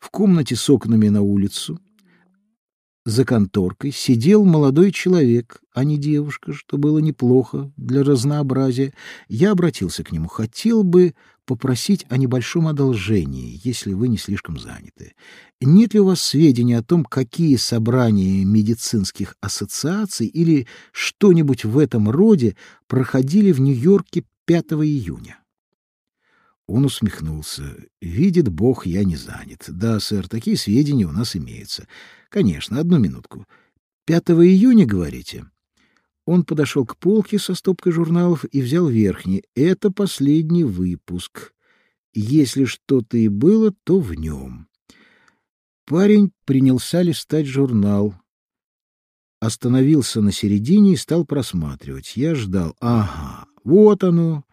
В комнате с окнами на улицу за конторкой сидел молодой человек, а не девушка, что было неплохо для разнообразия. Я обратился к нему. Хотел бы попросить о небольшом одолжении, если вы не слишком заняты. Нет ли у вас сведений о том, какие собрания медицинских ассоциаций или что-нибудь в этом роде проходили в Нью-Йорке 5 июня? Он усмехнулся. «Видит Бог, я не занят. Да, сэр, такие сведения у нас имеются. Конечно, одну минутку. 5 июня, говорите?» Он подошел к полке со стопкой журналов и взял верхний. Это последний выпуск. Если что-то и было, то в нем. Парень принялся листать журнал. Остановился на середине и стал просматривать. Я ждал. Ага, вот оно.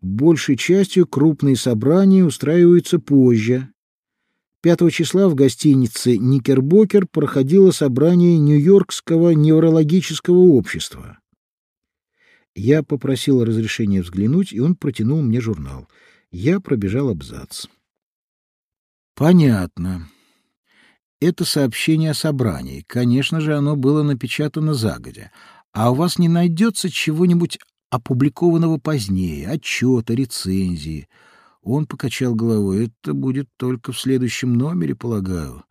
Большей частью крупные собрания устраиваются позже. 5 числа в гостинице «Никербокер» проходило собрание Нью-Йоркского неврологического общества. Я попросил разрешения взглянуть, и он протянул мне журнал. Я пробежал абзац. Понятно. Это сообщение о собрании. Конечно же, оно было напечатано загодя. А у вас не найдется чего-нибудь опубликованного позднее, отчета, рецензии. Он покачал головой. Это будет только в следующем номере, полагаю.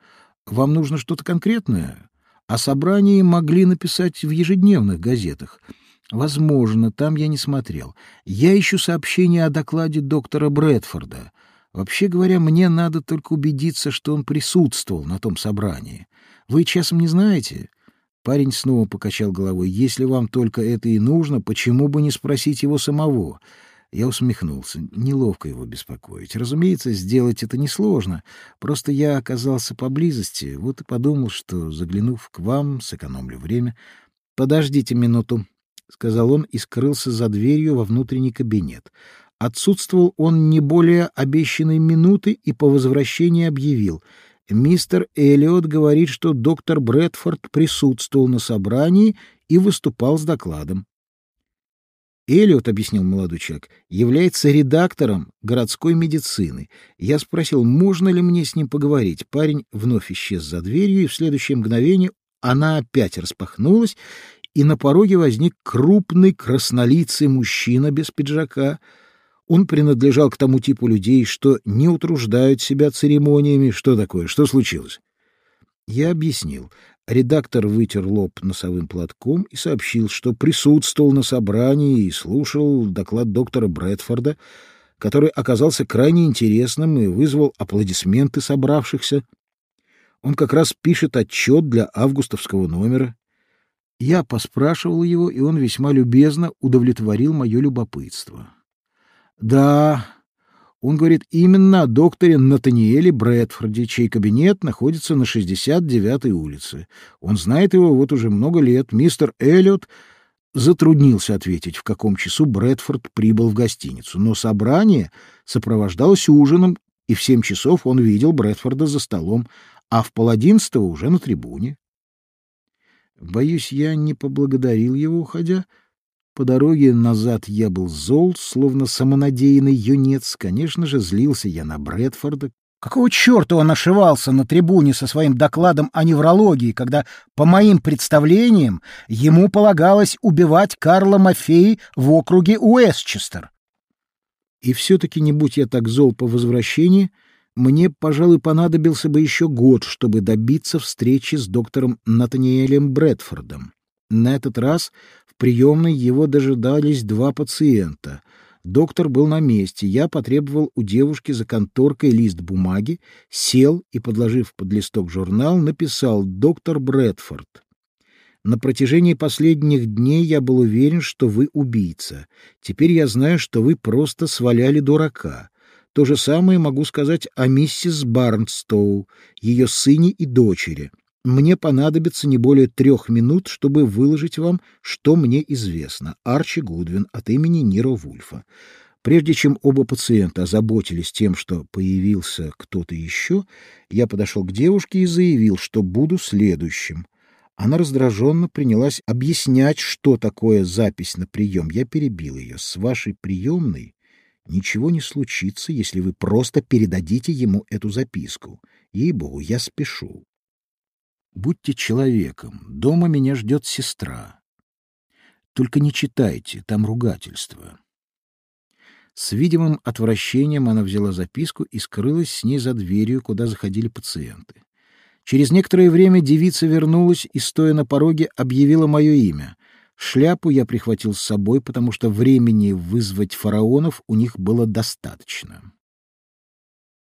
Вам нужно что-то конкретное? О собрании могли написать в ежедневных газетах. Возможно, там я не смотрел. Я ищу сообщение о докладе доктора Брэдфорда. Вообще говоря, мне надо только убедиться, что он присутствовал на том собрании. Вы часом не знаете? Парень снова покачал головой. «Если вам только это и нужно, почему бы не спросить его самого?» Я усмехнулся. Неловко его беспокоить. Разумеется, сделать это несложно. Просто я оказался поблизости, вот и подумал, что, заглянув к вам, сэкономлю время. «Подождите минуту», — сказал он и скрылся за дверью во внутренний кабинет. Отсутствовал он не более обещанной минуты и по возвращении объявил — Мистер Эллиот говорит, что доктор Брэдфорд присутствовал на собрании и выступал с докладом. Эллиот, — объяснил молодой человек, — является редактором городской медицины. Я спросил, можно ли мне с ним поговорить. Парень вновь исчез за дверью, и в следующее мгновение она опять распахнулась, и на пороге возник крупный краснолицый мужчина без пиджака — он принадлежал к тому типу людей, что не утруждают себя церемониями. Что такое? Что случилось? Я объяснил. Редактор вытер лоб носовым платком и сообщил, что присутствовал на собрании и слушал доклад доктора Брэдфорда, который оказался крайне интересным и вызвал аплодисменты собравшихся. Он как раз пишет отчет для августовского номера. Я поспрашивал его, и он весьма любезно удовлетворил мое любопытство. Да, он говорит именно о докторе Натаниэле Брэдфорде, чей кабинет находится на 69-й улице. Он знает его вот уже много лет. Мистер Эллиот затруднился ответить, в каком часу Брэдфорд прибыл в гостиницу, но собрание сопровождалось ужином, и в семь часов он видел Брэдфорда за столом, а в полодиннадцатого уже на трибуне. Боюсь, я не поблагодарил его, уходя, по дороге назад я был зол, словно самонадеянный юнец. Конечно же, злился я на Брэдфорда. Какого черта он ошивался на трибуне со своим докладом о неврологии, когда, по моим представлениям, ему полагалось убивать Карла Мафеи в округе Уэстчестер? И все-таки, не будь я так зол по возвращении, мне, пожалуй, понадобился бы еще год, чтобы добиться встречи с доктором Натаниэлем Брэдфордом. На этот раз приемной его дожидались два пациента. Доктор был на месте. Я потребовал у девушки за конторкой лист бумаги, сел и, подложив под листок журнал, написал «Доктор Брэдфорд». На протяжении последних дней я был уверен, что вы убийца. Теперь я знаю, что вы просто сваляли дурака. То же самое могу сказать о миссис Барнстоу, ее сыне и дочери. Мне понадобится не более трех минут, чтобы выложить вам, что мне известно. Арчи Гудвин от имени Ниро Вульфа. Прежде чем оба пациента озаботились тем, что появился кто-то еще, я подошел к девушке и заявил, что буду следующим. Она раздраженно принялась объяснять, что такое запись на прием. Я перебил ее. С вашей приемной Ничего не случится, если вы просто передадите ему эту записку. Ей-богу, я спешу. Будьте человеком. Дома меня ждет сестра. Только не читайте, там ругательство. С видимым отвращением она взяла записку и скрылась с ней за дверью, куда заходили пациенты. Через некоторое время девица вернулась и, стоя на пороге, объявила мое имя. Шляпу я прихватил с собой, потому что времени вызвать фараонов у них было достаточно.